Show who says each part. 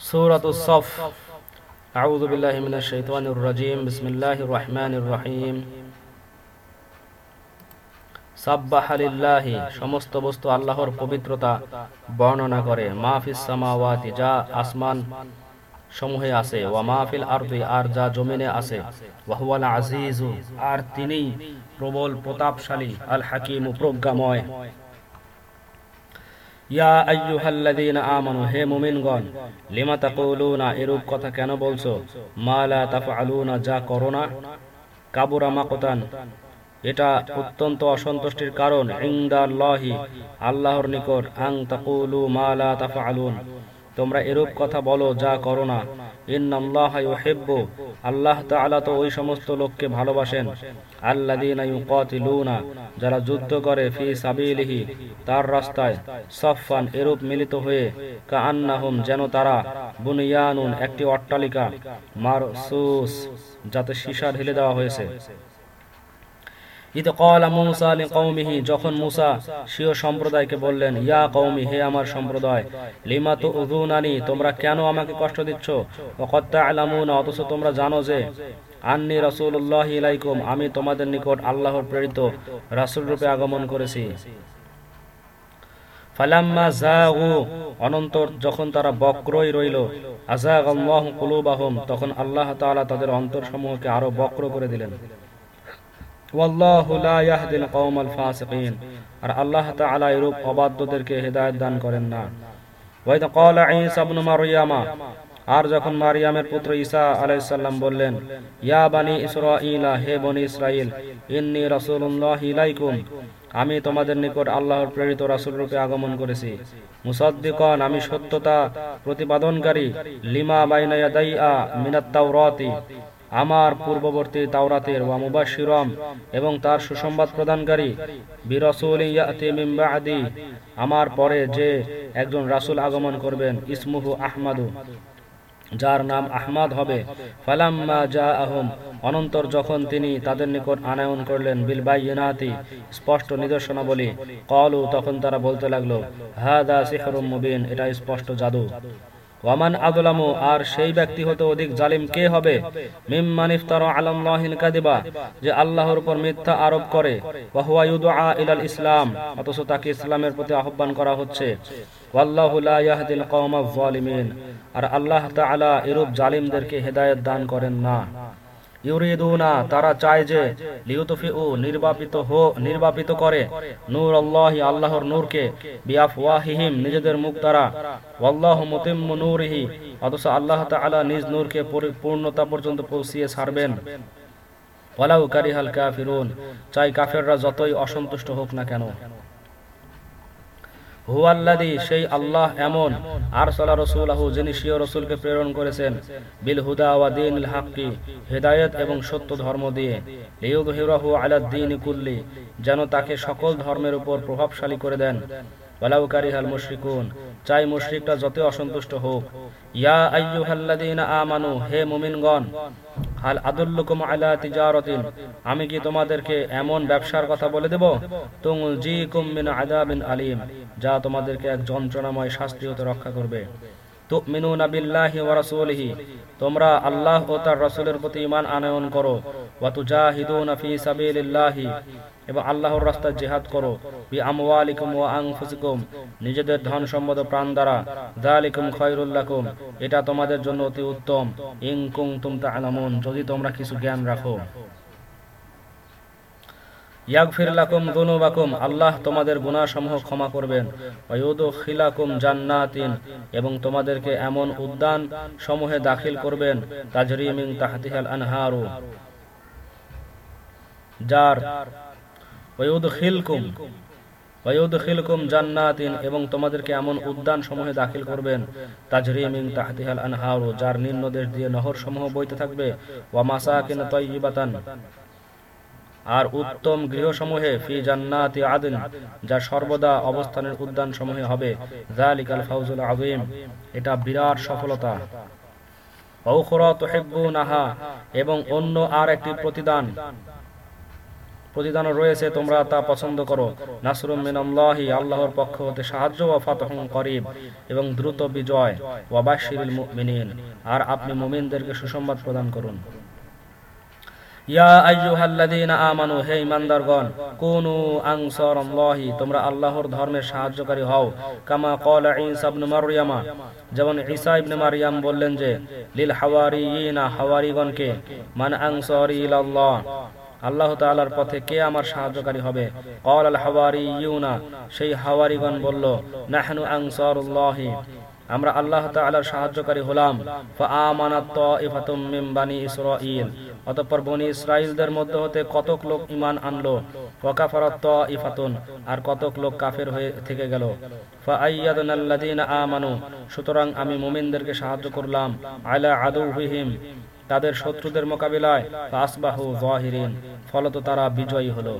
Speaker 1: سورة الصف أعوذ بالله من الشيطان الرجيم بسم الله الرحمن الرحيم সাব্বাহা লিল্লাহি সমস্ত বস্তু আল্লাহর পবিত্রতা বর্ণনা করে মাহফিস সামাওয়াতি যা আসমান সমূহে আছে ওয়া মাহফিল আরদি আর যা জমিনে আছে ওয়াহুয়াল আজিজু আর তিনিই প্রবল প্রতাপশালী আল হাকিম প্রজ্ঞাময় ইয়া আইয়ুহাল্লাযীনা আমানু, হে মুমিনগণ, লিমা তাকুলুনা, এরূপ কথা কেন বলছো? মা লা তাফআলুনা, যা করো না। কাবুরা মাকতান, এটা অত্যন্ত অসন্তুষ্টির কারণ। ইনদাল্লাহি, আল্লাহর নিকট, আং তাকুলু মালা তাফআলুন। তোমরা এরূপ কথা বলো, যা করো না। আল্লাহ তো ওই সমস্ত লোককে ভালোবাসেন। আল্লাযীনা যারা যুদ্ধ করে, ফি সাবিলিহি, তার রাস্তায় সফফান এরূপ মিলিত হয়ে, কাআন্নাহুম, যেন তারা বুনিয়ানুন একটি অট্টালিকা, মারসুস, যাতে সীসা ঢেলে দেওয়া হয়েছে। যখন মুসা সিও সম্প্রদায়কে বললেন, ইয়া কৌমি হে আমার সম্প্রদায়, লিমা তো উদুনানি তোমরা কেন আমাকে কষ্ট দিচ্ছ? অথচ তোমরা জানো যে, আন্নি রসুল্লাহ ইলাইকুম, আমি তোমাদের নিকট আল্লাহর প্রেরিত রাসুল রূপে আগমন করেছি। অনন্তর যখন তারা বক্রই রইল আজাগ তখন আল্লাহ তাআলা তাদের অন্তরসমূহকে আরও বক্র করে দিলেন। আর আল্লাহ তাআলা এরূপ অবাধ্যদেরকে হেদায়েত দান করেন না। ওয়াইদা ক্বালা ঈসা ইবনে মারইয়ামা আর যখন মারিয়ামের পুত্র ঈসা আলাইহিস সালাম বললেন, ইয়া বানি ইসরাঈলা, হে বনি ইসরাইল ইন্নী রাসূলুল্লাহি ইলাইকুম, আমি তোমাদের নিকট আল্লাহর প্রেরিত রাসূল রূপে আগমন করেছি। মুসাদ্দিকান, আমি সত্যতা প্রতিপাদনকারী, লিমা বাইনা ইয়াদাইয়া মিনাত তাওরাতি আমার পূর্ববর্তী তাওরাতের ওয়া মুবাশশিরাম এবং তার সুসংবাদ প্রদানকারী, বিরাসূলি ইয়াতি আমার পরে যে একজন রাসূল আগমন করবেন, ইসমুহু আহমাদু, যার নাম আহমাদ হবে, ফালাম্মা যা আহম অনন্তর যখন তিনি তাদের নিকট আনায়ন করলেন বিলবাইনাতি স্পষ্ট নিদর্শনাবলী কলু তখন তারা বলতে লাগল, হাদা সিহরুম মুবিন এটা স্পষ্ট জাদু। ওয়ামান আদলামু, আর সেই ব্যক্তি হতে অধিক জালিম কে হবে? মিম্মান ইফতারা আলাল্লাহিল কাযিবা, যে আল্লাহর উপর মিথ্যা আরোপ করে। ওয়া হুয়া ইউদুআ ইলাল ইসলাম, অথচ তাকে ইসলামের প্রতি আহ্বান করা হচ্ছে। ওয়াল্লাহু লা ইয়াহদিল কওমাজ জালিমিন আর আল্লাহ তাআলা এরূপ জালিমদেরকে হেদায়েত দান করেন না। ইউরিদুনা, তারা চায় যে লিউতফিউ, নির্বাপিত হো, নির্বাপিত করে। নূর আল্লাহি, আল্লাহর নূরকে, বিআফওয়াহিহিম, নিজেদের মুখ দ্বারা। ওয়াল্লাহু মুতিম্মু নূরিহি, অথচ আল্লাহ তাআলা নিজ নূরকে পূর্ণতা পর্যন্ত পৌঁছিয়ে ছাড়বেন। ওয়ালাউ কারিহাল কাফিরুন, চাই কাফেররা যতই অসন্তুষ্ট হোক না কেন। হুয়াল্লাদি সেই আল্লাহ এমন। আর সালা রসুলাহু, যিনি সিও রসুলকে প্রেরণ করেছেন, বিল হুদা ওয়া দিন হাক্কি, হেদায়ত এবং সত্য ধর্ম দিয়ে। লিউদহিরাহু আলা দিন কুল্লি, যেন তাকে সকল ধর্মের উপর প্রভাবশালী করে দেন। ওয়ালাউ কারিহাল চাই মুশরিকরা যত অসন্তুষ্ট হোক। ইয়া আইয়ুহাল্লাযীনা আমানু, হে মুমিনগণ! হাল আদুল্লুকুম আলা তিজারতিন। আমি কি তোমাদেরকে এমন ব্যবসার কথা বলে দেব? তুনজিকুম মিন আদাবিন আলিম, যা তোমাদেরকে এক যন্ত্রণাময় শাস্তি হতে রক্ষা করবে। তুমিনুনা বিল্লাহি ওয়া রাসূলিহি, তোমরা আল্লাহ ও তার রাসূলের প্রতি ইমান আনয়ন করো। ওয়া তুজাহিদুনা ফি সাবিলিল্লাহি এবং আল্লাহর রাস্তায় জেহাদ করো। নিজেদের ধন সম্পদ প্রাণ দ্বারা যালিকুম খায়রুল লাকুম। এটা তোমাদের জন্য অতি উত্তম। ইন কুনতুম তা'লামুন যদি তোমরা কিছু জ্ঞান রাখো। আল্লাহ তোমাদের গুনাহসমূহ ক্ষমা করবেন। জান্নাতিন। এবং তোমাদেরকে এমন উদ্যান সমূহে দাখিল করবেন। তাজরি তাহতিহাল আনহারু। যার জান্নাতিন, এবং তোমাদেরকে এমন উদ্যান সমূহে দাখিল করবেন তাজরিমিং তাহতিহাল আনহারু, যার নিম্নদেশ দিয়ে নহর সমূহ বইতে থাকবে, ওয়া মাসাকিন তাইয়িবাতান, আর উত্তম গৃহসমূহে, ফি জান্নাতি আদিন, যা সর্বদা অবস্থানের উদ্যান সমূহে হবে, যালিকাল ফাউজুল আযীম, এটা বিরাট সফলতা। এবং অন্য আর একটি প্রতিদান প্রতিদানও রয়েছে, তোমরা তা পছন্দ করো। নাসরুম মিনাল্লাহি, আল্লাহর পক্ষ হতে সাহায্য ও ফাতহুম করিব এবং দ্রুত বিজয়। ওয়াবাশিরুল মুমিনিন, আর আপনি মুমিনদেরকে সুসংবাদ প্রদান করুন। ইয়া আইয়ুহাল্লাযীনা আমানু, হে ঈমানদারগণ, কুনু আনসারাল্লাহি, তোমরা আল্লাহর ধর্মের সাহায্যকারী হও। কামা ক্বালা ঈসা ইবনে মারইয়ামা, যেমন ঈসা ইবনে মারইয়াম বললেন যে, লিল হাওয়ারিয়িনা, হাওয়ারিগণকে, মান আনসারি ইলাল্লাহ আল্লাহ তাআলার পথে কে আমার সাহায্যকারী হবে? ক্বাল আল হাওয়ারিয়ুনা, সেই হাওয়ারিগণ বলল, নাহনু আনসারুল্লাহি। আমরা আল্লাহ তাআলার সাহায্যকারী হলাম। বানি অতঃপর বনি ইসরাইলদের মধ্যে হতে কতক লোক ঈমান আনলো? ওয়াকাফারাত তাইফাতুন, আর কতক লোক কাফের হয়ে থেকে গেল। আমানু, সুতরাং আমি মুমিনদেরকে সাহায্য করলাম, আলা আদুহিম তাদের শত্রুদের মোকাবিলায় ফলত তারা বিজয়ী হলো।